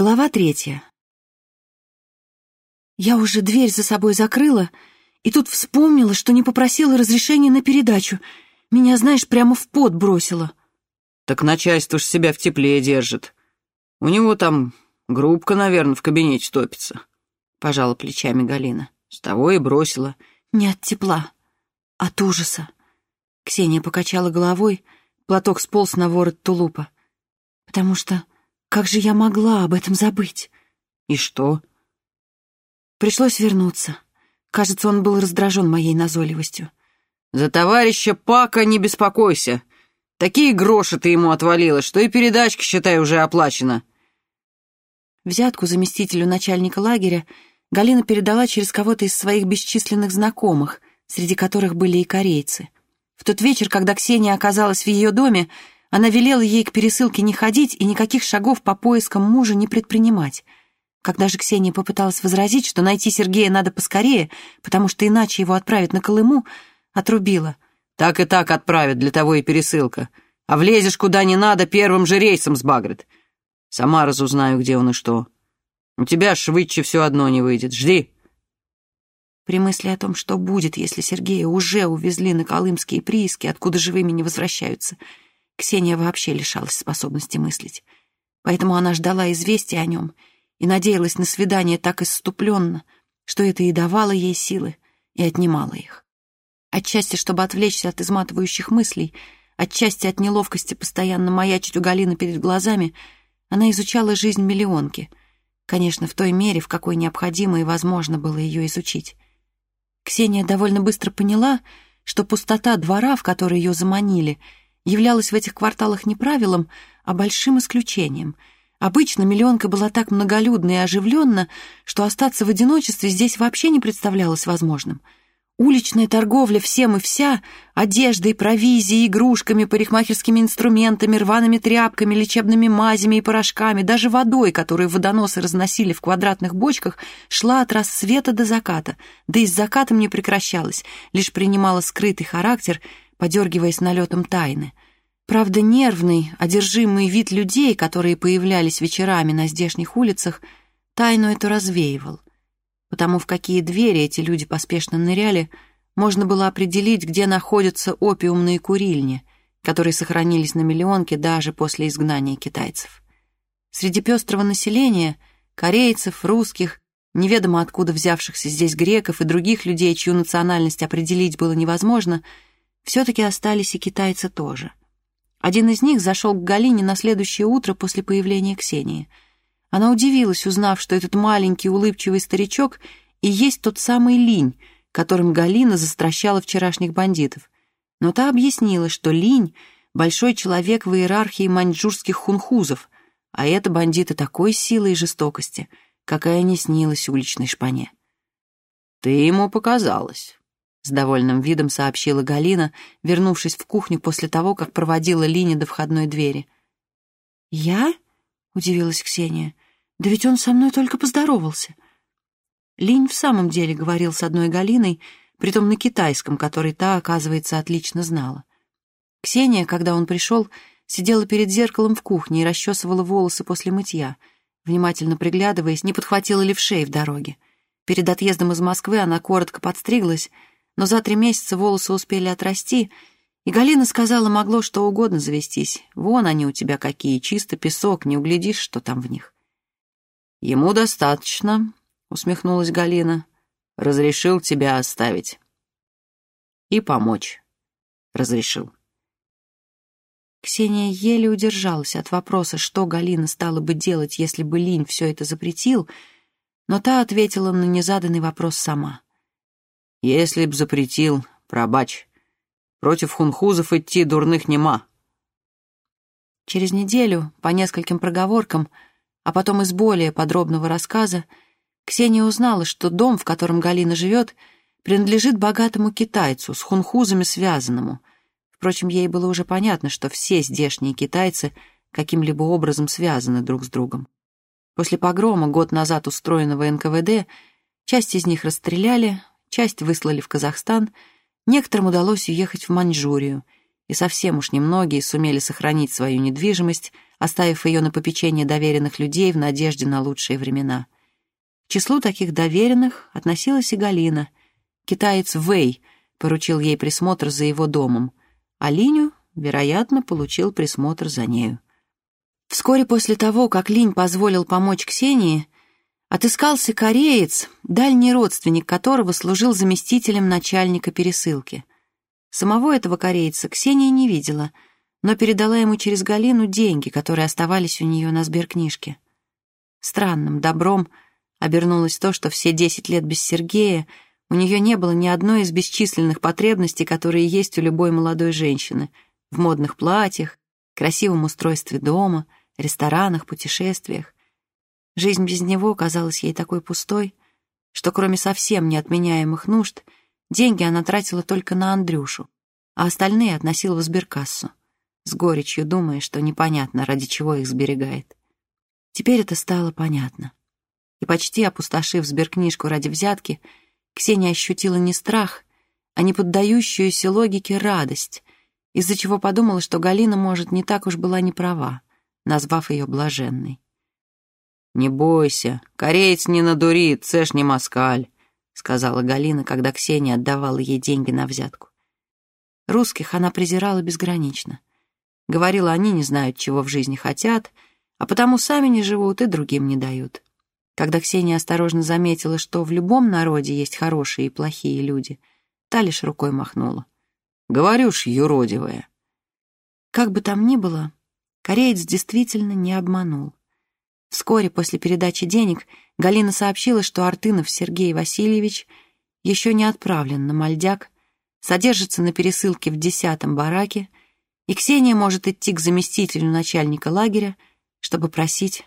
Глава третья. Я уже дверь за собой закрыла, и тут вспомнила, что не попросила разрешения на передачу. Меня, знаешь, прямо в пот бросило. Так начальство ж себя в тепле держит. У него там грубка, наверное, в кабинете топится. Пожала плечами Галина. С того и бросила. Не от тепла, от ужаса. Ксения покачала головой, платок сполз на ворот тулупа. Потому что как же я могла об этом забыть? И что? Пришлось вернуться. Кажется, он был раздражен моей назойливостью. За товарища Пака не беспокойся. Такие гроши ты ему отвалила, что и передачка, считай, уже оплачена. Взятку заместителю начальника лагеря Галина передала через кого-то из своих бесчисленных знакомых, среди которых были и корейцы. В тот вечер, когда Ксения оказалась в ее доме, она велела ей к пересылке не ходить и никаких шагов по поискам мужа не предпринимать. Когда же Ксения попыталась возразить, что найти Сергея надо поскорее, потому что иначе его отправят на Колыму, отрубила. «Так и так отправят, для того и пересылка. А влезешь куда не надо, первым же рейсом сбагрит. Сама разузнаю, где он и что. У тебя швыдче все одно не выйдет. Жди». При мысли о том, что будет, если Сергея уже увезли на колымские прииски, откуда живыми не возвращаются, — Ксения вообще лишалась способности мыслить. Поэтому она ждала известия о нем и надеялась на свидание так исступленно, что это и давало ей силы, и отнимало их. Отчасти, чтобы отвлечься от изматывающих мыслей, отчасти от неловкости постоянно маячить у Галины перед глазами, она изучала жизнь миллионки, конечно, в той мере, в какой необходимо и возможно было ее изучить. Ксения довольно быстро поняла, что пустота двора, в который ее заманили — являлось в этих кварталах не правилом, а большим исключением. Обычно миллионка была так многолюдна и оживленна, что остаться в одиночестве здесь вообще не представлялось возможным. Уличная торговля всем и вся, одеждой, провизией, игрушками, парикмахерскими инструментами, рваными тряпками, лечебными мазями и порошками, даже водой, которую водоносы разносили в квадратных бочках, шла от рассвета до заката, да и с закатом не прекращалась, лишь принимала скрытый характер — подергиваясь налетом тайны. Правда, нервный, одержимый вид людей, которые появлялись вечерами на здешних улицах, тайну эту развеивал. Потому в какие двери эти люди поспешно ныряли, можно было определить, где находятся опиумные курильни, которые сохранились на миллионке даже после изгнания китайцев. Среди пестрого населения, корейцев, русских, неведомо откуда взявшихся здесь греков и других людей, чью национальность определить было невозможно — все-таки остались и китайцы тоже. Один из них зашел к Галине на следующее утро после появления Ксении. Она удивилась, узнав, что этот маленький улыбчивый старичок и есть тот самый Линь, которым Галина застращала вчерашних бандитов. Но та объяснила, что Линь — большой человек в иерархии маньчжурских хунхузов, а это бандиты такой силы и жестокости, какая не снилась уличной шпане. «Ты ему показалась», с довольным видом сообщила Галина, вернувшись в кухню после того, как проводила Лине до входной двери. «Я?» — удивилась Ксения. «Да ведь он со мной только поздоровался». Линь в самом деле говорил с одной Галиной, притом на китайском, который та, оказывается, отлично знала. Ксения, когда он пришел, сидела перед зеркалом в кухне и расчесывала волосы после мытья, внимательно приглядываясь, не подхватила ли в шеи в дороге. Перед отъездом из Москвы она коротко подстриглась, но за три месяца волосы успели отрасти, и Галина сказала, могло что угодно завестись. Вон они у тебя какие, чисто песок, не углядишь, что там в них. «Ему достаточно», — усмехнулась Галина. «Разрешил тебя оставить. И помочь. Разрешил». Ксения еле удержалась от вопроса, что Галина стала бы делать, если бы Линь все это запретил, но та ответила на незаданный вопрос сама. Если б запретил, пробач. Против хунхузов идти дурных нема. Через неделю, по нескольким проговоркам, а потом из более подробного рассказа, Ксения узнала, что дом, в котором Галина живет, принадлежит богатому китайцу, с хунхузами связанному. Впрочем, ей было уже понятно, что все здешние китайцы каким-либо образом связаны друг с другом. После погрома, год назад устроенного НКВД, часть из них расстреляли, часть выслали в Казахстан, некоторым удалось уехать в Маньчжурию, и совсем уж немногие сумели сохранить свою недвижимость, оставив ее на попечение доверенных людей в надежде на лучшие времена. К числу таких доверенных относилась и Галина. Китаец Вэй поручил ей присмотр за его домом, а Линю, вероятно, получил присмотр за нею. Вскоре после того, как Линь позволил помочь Ксении, отыскался кореец, дальний родственник которого служил заместителем начальника пересылки. Самого этого корейца Ксения не видела, но передала ему через Галину деньги, которые оставались у нее на сберкнижке. Странным добром обернулось то, что все десять лет без Сергея у нее не было ни одной из бесчисленных потребностей, которые есть у любой молодой женщины — в модных платьях, красивом устройстве дома — ресторанах, путешествиях. Жизнь без него казалась ей такой пустой, что кроме совсем неотменяемых нужд, деньги она тратила только на Андрюшу, а остальные относила в сберкассу, с горечью думая, что непонятно, ради чего их сберегает. Теперь это стало понятно. И почти опустошив сберкнижку ради взятки, Ксения ощутила не страх, а не поддающуюся логике радость, из-за чего подумала, что Галина, может, не так уж была не права назвав ее блаженной. «Не бойся, кореец не надурит, цеш не москаль», сказала Галина, когда Ксения отдавала ей деньги на взятку. Русских она презирала безгранично. Говорила, они не знают, чего в жизни хотят, а потому сами не живут и другим не дают. Когда Ксения осторожно заметила, что в любом народе есть хорошие и плохие люди, та лишь рукой махнула. «Говорю ж, юродивая». Как бы там ни было, Кореец действительно не обманул. Вскоре после передачи денег Галина сообщила, что Артынов Сергей Васильевич еще не отправлен на Мальдяк, содержится на пересылке в десятом бараке, и Ксения может идти к заместителю начальника лагеря, чтобы просить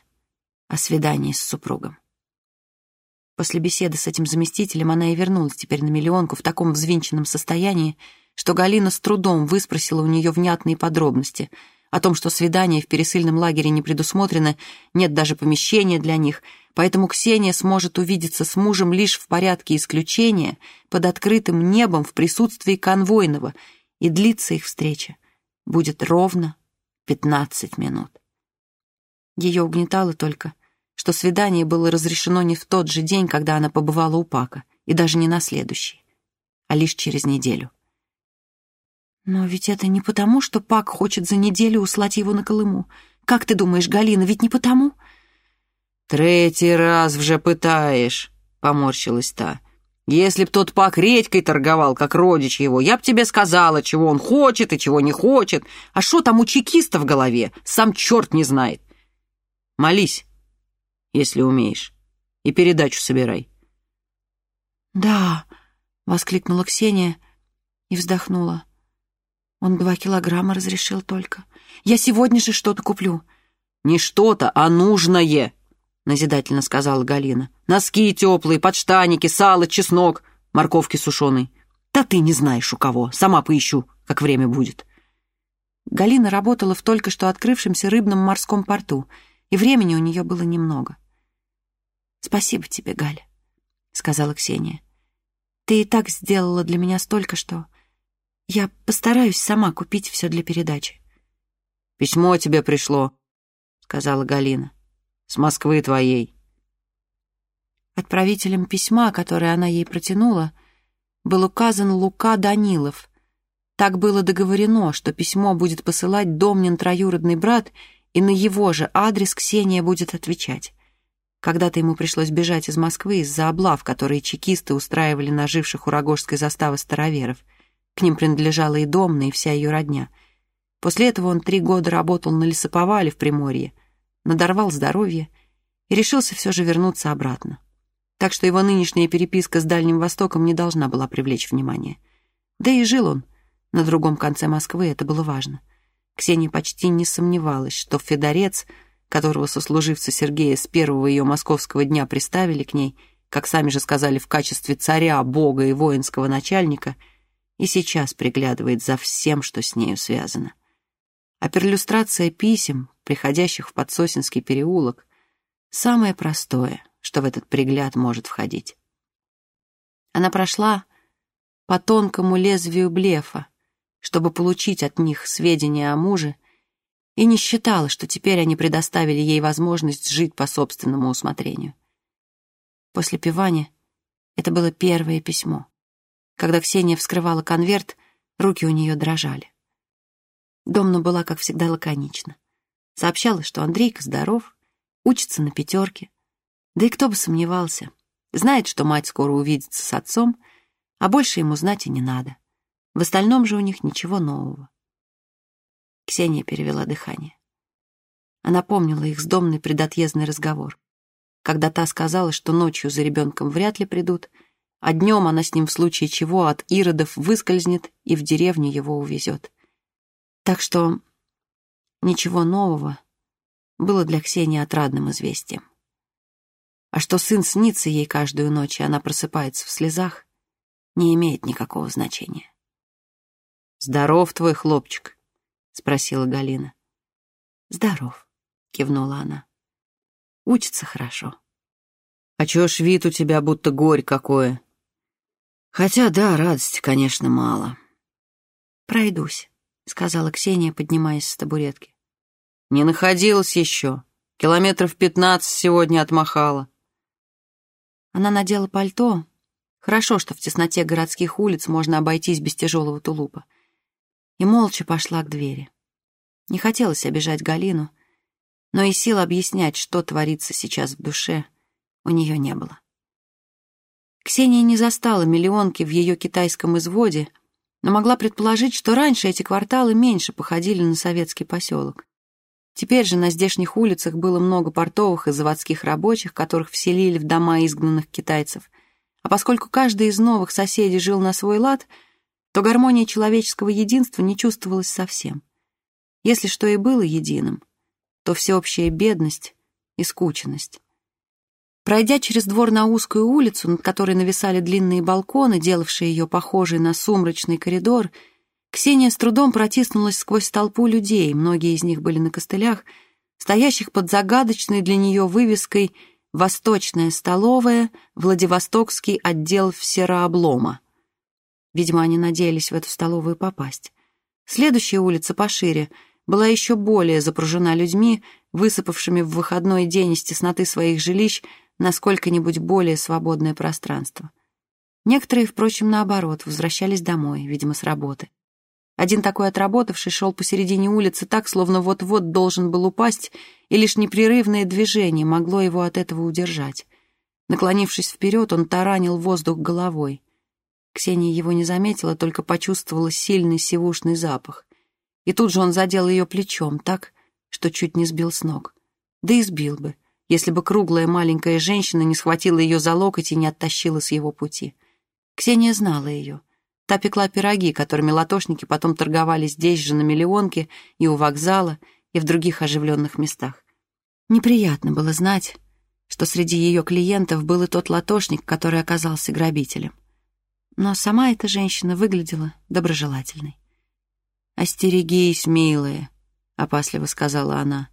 о свидании с супругом. После беседы с этим заместителем она и вернулась теперь на миллионку в таком взвинченном состоянии, что Галина с трудом выспросила у нее внятные подробности — о том, что свидания в пересыльном лагере не предусмотрены, нет даже помещения для них, поэтому Ксения сможет увидеться с мужем лишь в порядке исключения, под открытым небом в присутствии конвойного, и длится их встреча будет ровно 15 минут. Ее угнетало только, что свидание было разрешено не в тот же день, когда она побывала у Пака, и даже не на следующий, а лишь через неделю. Но ведь это не потому, что Пак хочет за неделю услать его на Колыму. Как ты думаешь, Галина, ведь не потому? Третий раз вже пытаешь, поморщилась та. Если б тот Пак редькой торговал, как родич его, я б тебе сказала, чего он хочет и чего не хочет. А что там у чекиста в голове, сам черт не знает. Молись, если умеешь, и передачу собирай. «Да», — воскликнула Ксения и вздохнула. Он два килограмма разрешил только. Я сегодня же что-то куплю. Не что-то, а нужное, назидательно сказала Галина. Носки теплые, подштаники, сало, чеснок, морковки сушеной. Да ты не знаешь у кого, сама поищу, как время будет. Галина работала в только что открывшемся рыбном морском порту, и времени у нее было немного. «Спасибо тебе, Галя», — сказала Ксения. «Ты и так сделала для меня столько, что...» Я постараюсь сама купить все для передачи. «Письмо тебе пришло», — сказала Галина. «С Москвы твоей». Отправителем письма, которое она ей протянула, был указан Лука Данилов. Так было договорено, что письмо будет посылать Домнин троюродный брат, и на его же адрес Ксения будет отвечать. Когда-то ему пришлось бежать из Москвы из-за облав, которые чекисты устраивали на живших у Рогожской заставы староверов — к ним принадлежала и Домна, и вся ее родня. После этого он три года работал на лесоповале в Приморье, надорвал здоровье и решился все же вернуться обратно. Так что его нынешняя переписка с Дальним Востоком не должна была привлечь внимание. Да и жил он на другом конце Москвы, это было важно. Ксения почти не сомневалась, что Федорец, которого сослуживцы Сергея с первого ее московского дня приставили к ней, как сами же сказали, в качестве царя, бога и воинского начальника — и сейчас приглядывает за всем, что с нею связано. А перлюстрация писем, приходящих в Подсосинский переулок, самое простое, что в этот пригляд может входить. Она прошла по тонкому лезвию блефа, чтобы получить от них сведения о муже и не считала, что теперь они предоставили ей возможность жить по собственному усмотрению. После пивания это было первое письмо. Когда Ксения вскрывала конверт, руки у нее дрожали. Домна была, как всегда, лаконична. Сообщала, что Андрейка здоров, учится на пятерке. Да и кто бы сомневался. Знает, что мать скоро увидится с отцом, а больше ему знать и не надо. В остальном же у них ничего нового. Ксения перевела дыхание. Она помнила их с Домной предотъездный разговор, когда та сказала, что ночью за ребенком вряд ли придут, а днем она с ним в случае чего от иродов выскользнет и в деревню его увезет. Так что ничего нового было для Ксении отрадным известием. А что сын снится ей каждую ночь, и она просыпается в слезах, не имеет никакого значения. «Здоров твой хлопчик?» — спросила Галина. «Здоров», — кивнула она. «Учится хорошо». «А чё ж вид у тебя будто горь какое?» «Хотя да, радости, конечно, мало». «Пройдусь», — сказала Ксения, поднимаясь с табуретки. «Не находилась еще. Километров пятнадцать сегодня отмахала». Она надела пальто. Хорошо, что в тесноте городских улиц можно обойтись без тяжелого тулупа. И молча пошла к двери. Не хотелось обижать Галину, но и сил объяснять, что творится сейчас в душе, у нее не было. Ксения не застала миллионки в ее китайском изводе, но могла предположить, что раньше эти кварталы меньше походили на советский поселок. Теперь же на здешних улицах было много портовых и заводских рабочих, которых вселили в дома изгнанных китайцев. А поскольку каждый из новых соседей жил на свой лад, то гармония человеческого единства не чувствовалась совсем. Если что и было единым, то всеобщая бедность и скученность. Пройдя через двор на узкую улицу, над которой нависали длинные балконы, делавшие ее похожей на сумрачный коридор, Ксения с трудом протиснулась сквозь толпу людей, многие из них были на костылях, стоящих под загадочной для нее вывеской «Восточная столовая, Владивостокский отдел всероблома». Видимо, они надеялись в эту столовую попасть. Следующая улица пошире была еще более запружена людьми, высыпавшими в выходной день из тесноты своих жилищ на сколько-нибудь более свободное пространство. Некоторые, впрочем, наоборот, возвращались домой, видимо, с работы. Один такой отработавший шел посередине улицы так, словно вот-вот должен был упасть, и лишь непрерывное движение могло его от этого удержать. Наклонившись вперед, он таранил воздух головой. Ксения его не заметила, только почувствовала сильный сивушный запах. И тут же он задел ее плечом так, что чуть не сбил с ног. Да и сбил бы, если бы круглая маленькая женщина не схватила ее за локоть и не оттащила с его пути. Ксения знала ее — Та пекла пироги, которыми латошники потом торговали здесь же на миллионке и у вокзала, и в других оживленных местах. Неприятно было знать, что среди ее клиентов был и тот латошник, который оказался грабителем. Но сама эта женщина выглядела доброжелательной. «Остерегись, милая», — опасливо сказала она.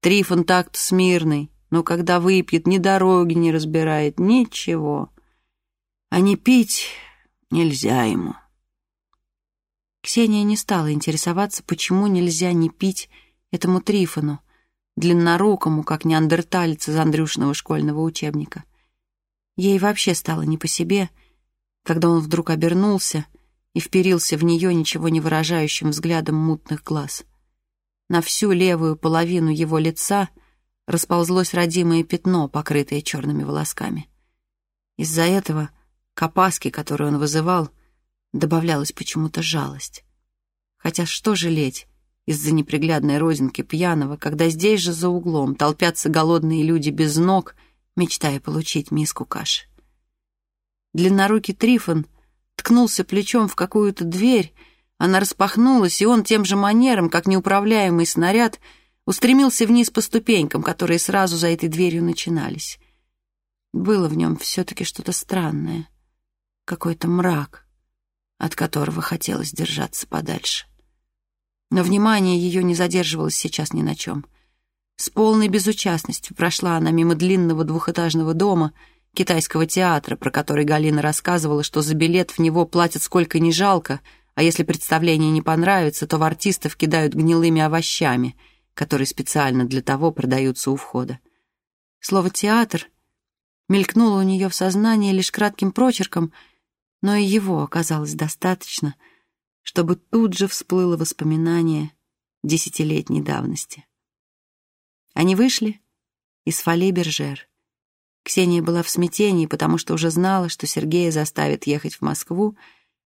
«Трифон так смирный, но когда выпьет, ни дороги не разбирает, ничего. А не пить Нельзя ему. Ксения не стала интересоваться, почему нельзя не пить этому Трифону, длиннорукому, как неандерталец из Андрюшиного школьного учебника. Ей вообще стало не по себе, когда он вдруг обернулся и вперился в нее ничего не выражающим взглядом мутных глаз. На всю левую половину его лица расползлось родимое пятно, покрытое черными волосками. Из-за этого к опаске, которую он вызывал, добавлялась почему-то жалость. Хотя что жалеть из-за неприглядной родинки пьяного, когда здесь же за углом толпятся голодные люди без ног, мечтая получить миску каши. Длиннорукий Трифон ткнулся плечом в какую-то дверь, она распахнулась, и он тем же манером, как неуправляемый снаряд, устремился вниз по ступенькам, которые сразу за этой дверью начинались. Было в нем все-таки что-то странное какой-то мрак, от которого хотелось держаться подальше. Но внимание ее не задерживалось сейчас ни на чем. С полной безучастностью прошла она мимо длинного двухэтажного дома, китайского театра, про который Галина рассказывала, что за билет в него платят сколько ни жалко, а если представление не понравится, то в артистов кидают гнилыми овощами, которые специально для того продаются у входа. Слово «театр» мелькнуло у нее в сознании лишь кратким прочерком, но и его оказалось достаточно, чтобы тут же всплыло воспоминание десятилетней давности. Они вышли из фоле Бержер. Ксения была в смятении, потому что уже знала, что Сергея заставит ехать в Москву,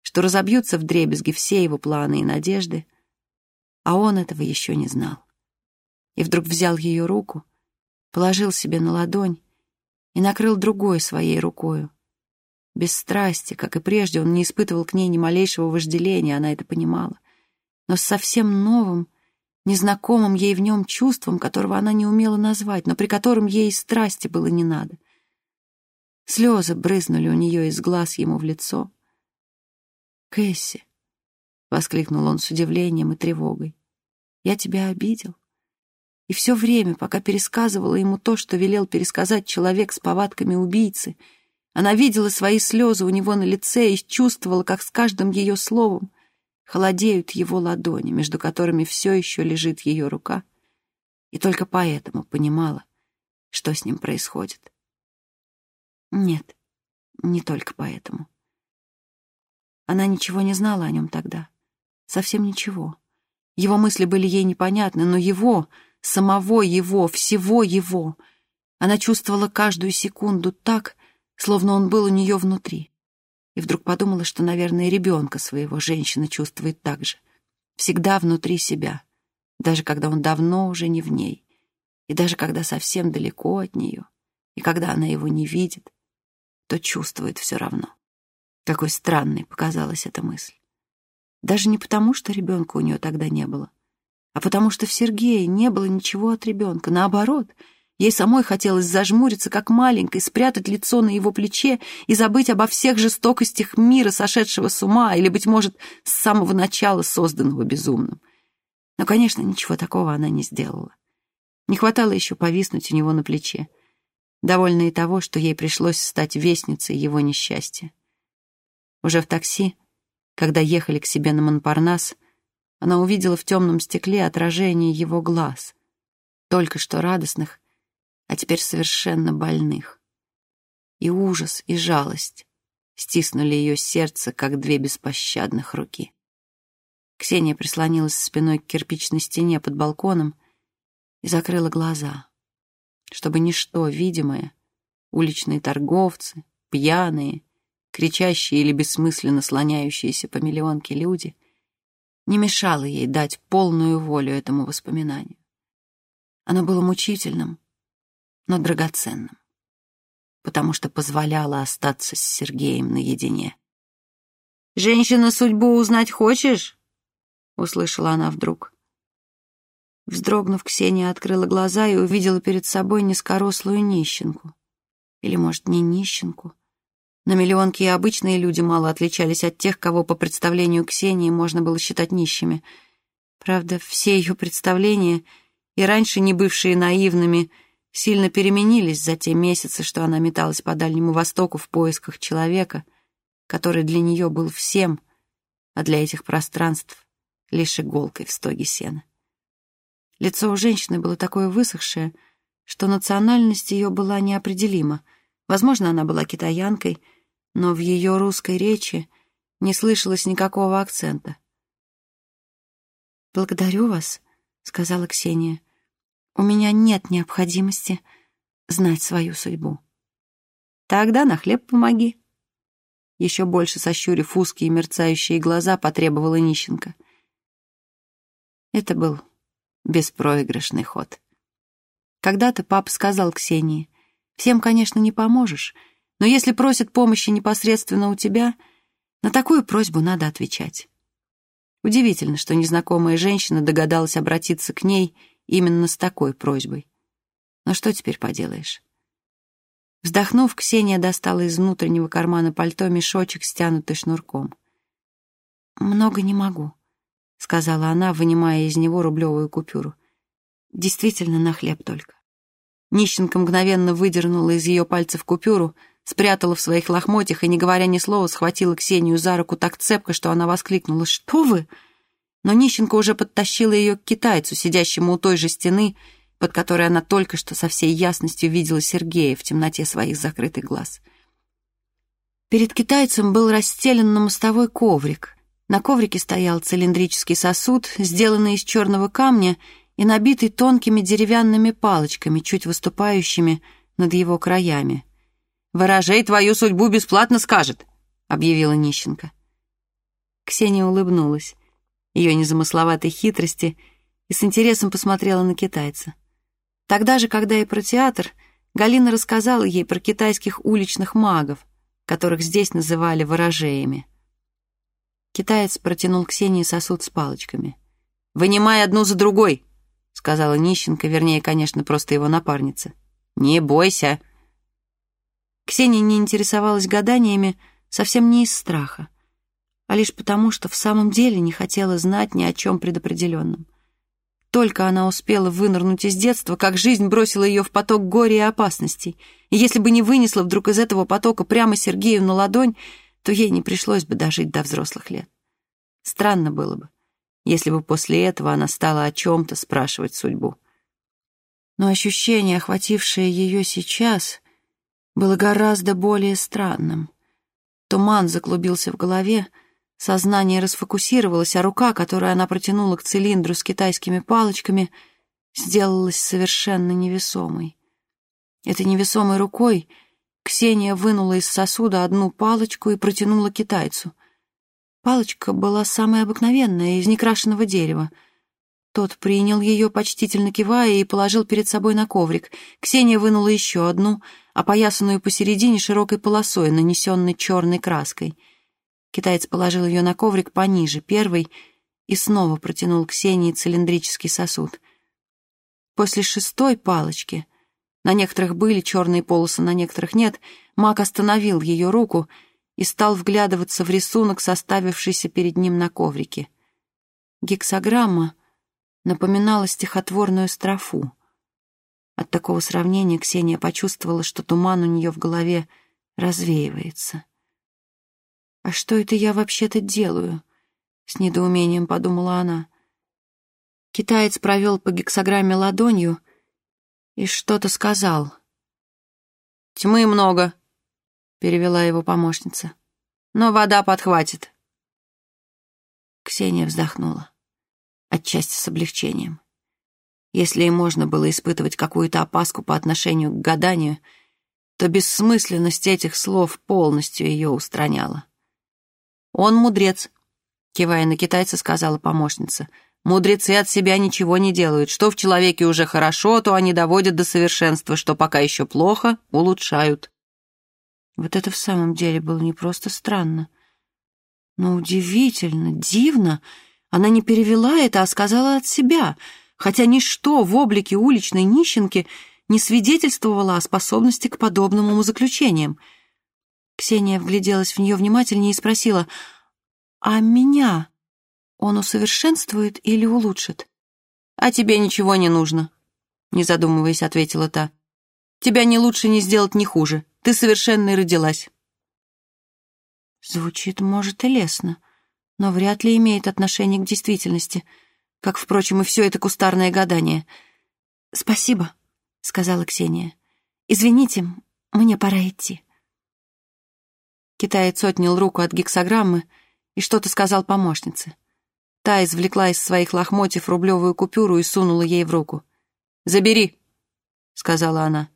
что разобьются вдребезги все его планы и надежды, а он этого еще не знал. И вдруг взял ее руку, положил себе на ладонь и накрыл другой своей рукою. Без страсти, как и прежде, он не испытывал к ней ни малейшего вожделения, она это понимала, но с совсем новым, незнакомым ей в нем чувством, которого она не умела назвать, но при котором ей страсти было не надо. Слезы брызнули у нее из глаз ему в лицо. «Кэсси», — воскликнул он с удивлением и тревогой, — «я тебя обидел?» И все время, пока пересказывала ему то, что велел пересказать человек с повадками убийцы, она видела свои слезы у него на лице и чувствовала, как с каждым ее словом холодеют его ладони, между которыми все еще лежит ее рука, и только поэтому понимала, что с ним происходит. Нет, не только поэтому. Она ничего не знала о нем тогда. Совсем ничего. Его мысли были ей непонятны, но его, самого его, всего его, она чувствовала каждую секунду так, словно он был у нее внутри и вдруг подумала, что, наверное, ребенка своего женщина чувствует так же. Всегда внутри себя, даже когда он давно уже не в ней, и даже когда совсем далеко от нее, и когда она его не видит, то чувствует все равно. Какой странной показалась эта мысль. Даже не потому, что ребенка у нее тогда не было, а потому что в Сергее не было ничего от ребенка. Наоборот — Ей самой хотелось зажмуриться, как маленькой, спрятать лицо на его плече и забыть обо всех жестокостях мира, сошедшего с ума, или, быть может, с самого начала созданного безумным. Но, конечно, ничего такого она не сделала. Не хватало еще повиснуть у него на плече. Довольно и того, что ей пришлось стать вестницей его несчастья. Уже в такси, когда ехали к себе на Монпарнас, она увидела в темном стекле отражение его глаз, только что радостных, а теперь совершенно больных. И ужас, и жалость стиснули ее сердце, как две беспощадных руки. Ксения прислонилась спиной к кирпичной стене под балконом и закрыла глаза, чтобы ничто видимое, уличные торговцы, пьяные, кричащие или бессмысленно слоняющиеся по миллионке люди, не мешало ей дать полную волю этому воспоминанию. Оно было мучительным, но драгоценным, потому что позволяло остаться с Сергеем наедине. «Женщина судьбу узнать хочешь?» — услышала она вдруг. Вздрогнув, Ксения открыла глаза и увидела перед собой низкорослую нищенку. Или, может, не нищенку. На миллионке и обычные люди мало отличались от тех, кого по представлению Ксении можно было считать нищими. Правда, все ее представления, и раньше не бывшие наивными, — сильно переменились за те месяцы, что она металась по Дальнему Востоку в поисках человека, который для нее был всем, а для этих пространств — лишь иголкой в стоге сена. Лицо у женщины было такое высохшее, что национальность ее была неопределима. Возможно, она была китаянкой, но в ее русской речи не слышалось никакого акцента. «Благодарю вас», — сказала Ксения. У меня нет необходимости знать свою судьбу. Тогда на хлеб помоги. Еще больше сощурив узкие мерцающие глаза, потребовала нищенка. Это был беспроигрышный ход. Когда-то папа сказал Ксении, «Всем, конечно, не поможешь, но если просят помощи непосредственно у тебя, на такую просьбу надо отвечать». Удивительно, что незнакомая женщина догадалась обратиться к ней именно с такой просьбой. Но что теперь поделаешь? Вздохнув, Ксения достала из внутреннего кармана пальто мешочек, стянутый шнурком. «Много не могу», — сказала она, вынимая из него рублевую купюру. «Действительно, на хлеб только». Нищенка мгновенно выдернула из ее пальцев купюру, спрятала в своих лохмотьях и, не говоря ни слова, схватила Ксению за руку так цепко, что она воскликнула «Что вы?». Но нищенка уже подтащила ее к китайцу, сидящему у той же стены, под которой она только что со всей ясностью видела Сергея в темноте своих закрытых глаз. Перед китайцем был расстелен на мостовой коврик. На коврике стоял цилиндрический сосуд, сделанный из черного камня и набитый тонкими деревянными палочками, чуть выступающими над его краями. «Ворожей твою судьбу бесплатно скажет», — объявила нищенка. Ксения улыбнулась ее незамысловатой хитрости и с интересом посмотрела на китайца. Тогда же, когда и про театр, Галина рассказала ей про китайских уличных магов, которых здесь называли ворожеями. Китаец протянул Ксении сосуд с палочками. «Вынимай одну за другой», — сказала нищенка, вернее, конечно, просто его напарница. «Не бойся». Ксения не интересовалась гаданиями совсем не из страха, а лишь потому, что в самом деле не хотела знать ни о чем предопределенном. Только она успела вынырнуть из детства, как жизнь бросила ее в поток горя и опасностей. И если бы не вынесла вдруг из этого потока прямо Сергею на ладонь, то ей не пришлось бы дожить до взрослых лет. Странно было бы, если бы после этого она стала о чем-то спрашивать судьбу. Но ощущение, охватившее ее сейчас, было гораздо более странным. Туман заклубился в голове, Сознание расфокусировалось, а рука, которую она протянула к цилиндру с китайскими палочками, сделалась совершенно невесомой. Этой невесомой рукой Ксения вынула из сосуда одну палочку и протянула китайцу. Палочка была самая обыкновенная, из некрашенного дерева. Тот принял ее, почтительно кивая, и положил перед собой на коврик. Ксения вынула еще одну, опоясанную посередине широкой полосой, нанесенной черной краской — Китаец положил ее на коврик пониже, первый, и снова протянул Ксении цилиндрический сосуд. После шестой палочки, на некоторых были черные полосы, на некоторых нет, маг остановил ее руку и стал вглядываться в рисунок, составившийся перед ним на коврике. Гексограмма напоминала стихотворную строфу. От такого сравнения Ксения почувствовала, что туман у нее в голове развеивается. «А что это я вообще-то делаю?» — с недоумением подумала она. Китаец провел по гексограмме ладонью и что-то сказал. «Тьмы много», — перевела его помощница. «Но вода подхватит». Ксения вздохнула, отчасти с облегчением. Если и можно было испытывать какую-то опаску по отношению к гаданию, то бессмысленность этих слов полностью ее устраняла. «Он мудрец», — кивая на китайца, сказала помощница. «Мудрецы от себя ничего не делают. Что в человеке уже хорошо, то они доводят до совершенства, что пока еще плохо, улучшают». Вот это в самом деле было не просто странно, но удивительно, дивно. Она не перевела это, а сказала от себя, хотя ничто в облике уличной нищенки не свидетельствовало о способности к подобным заключениям. Ксения вгляделась в нее внимательнее и спросила, «А меня он усовершенствует или улучшит?» «А тебе ничего не нужно», — не задумываясь, ответила та. «Тебя ни лучше, ни сделать, ни хуже. Ты совершенно и родилась». Звучит, может, и лестно, но вряд ли имеет отношение к действительности, как, впрочем, и все это кустарное гадание. «Спасибо», — сказала Ксения. «Извините, мне пора идти». Китаец отнял руку от гексограммы и что-то сказал помощнице. Та извлекла из своих лохмотьев рублевую купюру и сунула ей в руку. «Забери», — сказала она.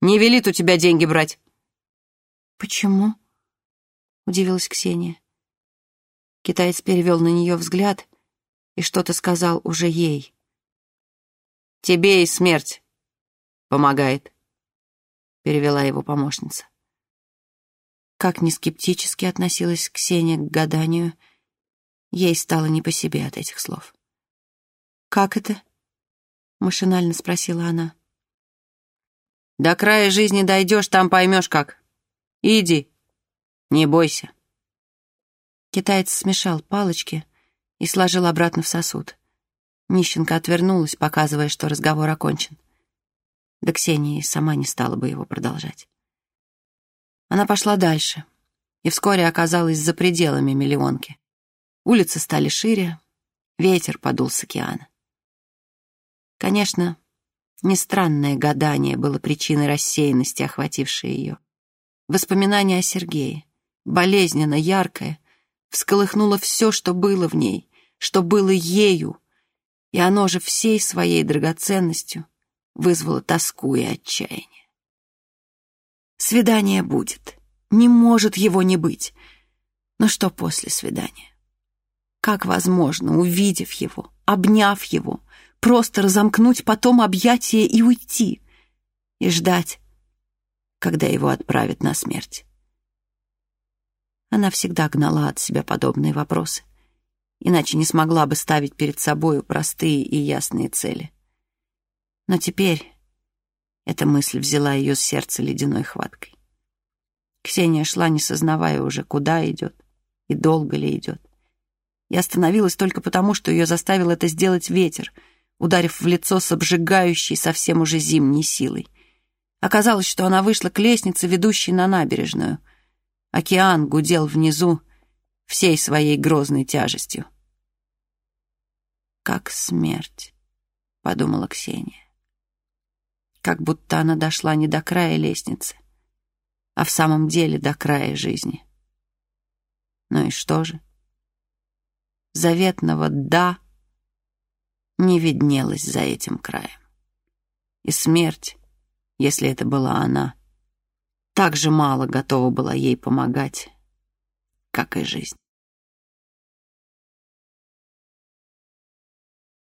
«Не велит у тебя деньги брать». «Почему?» — удивилась Ксения. Китаец перевел на нее взгляд и что-то сказал уже ей. «Тебе и смерть помогает», — перевела его помощница. Как ни скептически относилась Ксения к гаданию, ей стало не по себе от этих слов. «Как это?» — машинально спросила она. «До края жизни дойдешь, там поймешь как. Иди, не бойся». Китаец смешал палочки и сложил обратно в сосуд. Нищенка отвернулась, показывая, что разговор окончен. Да Ксения сама не стала бы его продолжать. Она пошла дальше и вскоре оказалась за пределами миллионки. Улицы стали шире, ветер подул с океана. Конечно, не странное гадание было причиной рассеянности, охватившей ее. Воспоминание о Сергее, болезненно яркое, всколыхнуло все, что было в ней, что было ею, и оно же всей своей драгоценностью вызвало тоску и отчаяние. Свидание будет. Не может его не быть. Но что после свидания? Как возможно, увидев его, обняв его, просто разомкнуть потом объятия и уйти, и ждать, когда его отправят на смерть? Она всегда гнала от себя подобные вопросы, иначе не смогла бы ставить перед собою простые и ясные цели. Но теперь эта мысль взяла ее с сердца ледяной хваткой. Ксения шла, не сознавая уже, куда идет и долго ли идет. И остановилась только потому, что ее заставил это сделать ветер, ударив в лицо с обжигающей совсем уже зимней силой. Оказалось, что она вышла к лестнице, ведущей на набережную. Океан гудел внизу всей своей грозной тяжестью. «Как смерть», — подумала Ксения как будто она дошла не до края лестницы, а в самом деле до края жизни. Ну и что же? Заветного «да» не виднелось за этим краем. И смерть, если это была она, так же мало готова была ей помогать, как и жизнь.